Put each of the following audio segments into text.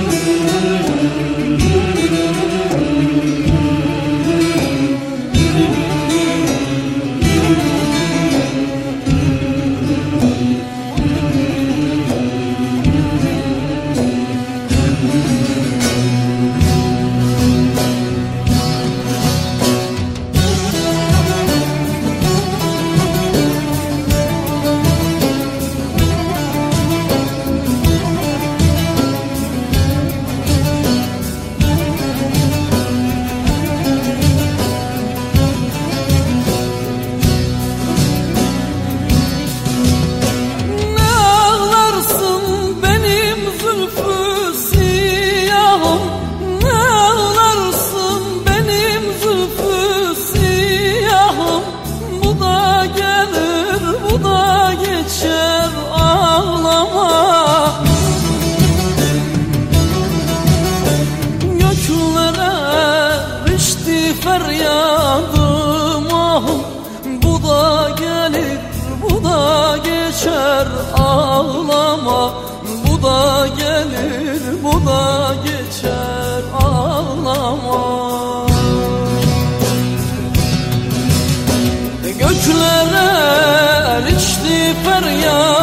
Mm-hmm. Ağlama Bu da gelir bu da geçer ağlama. Göklere erişti feryadım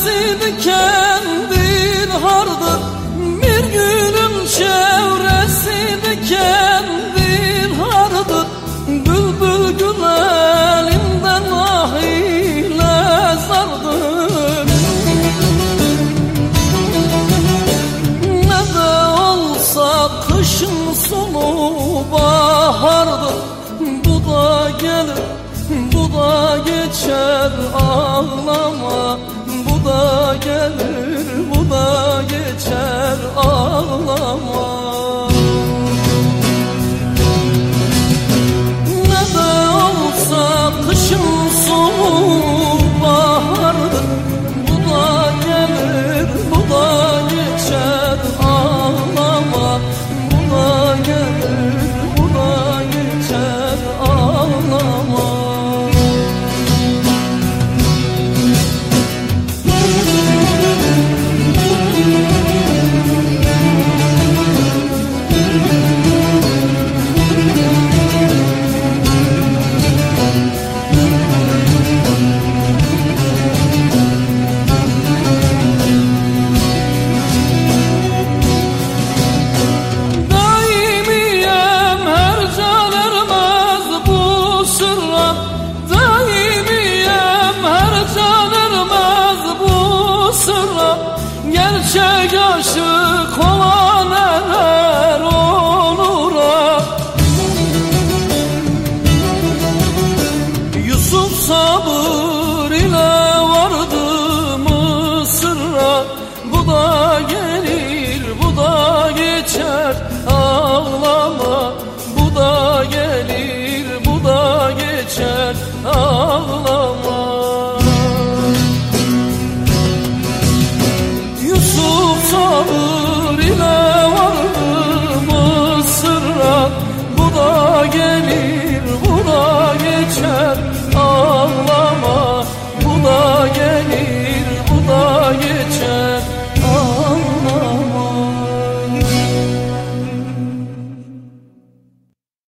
çevresi dikendir hardır Bir günün çevresi dikendir hardır Bülbül gül elinden ah ile zardır Ne de olsa kışın sonu bahardır Bu da gelir bu da geçer ağlama gelir bu da geçer Gerçek aşık olan erer onura. Yusuf sabır ile vardı Mısır'a Bu da gelir bu da geçer.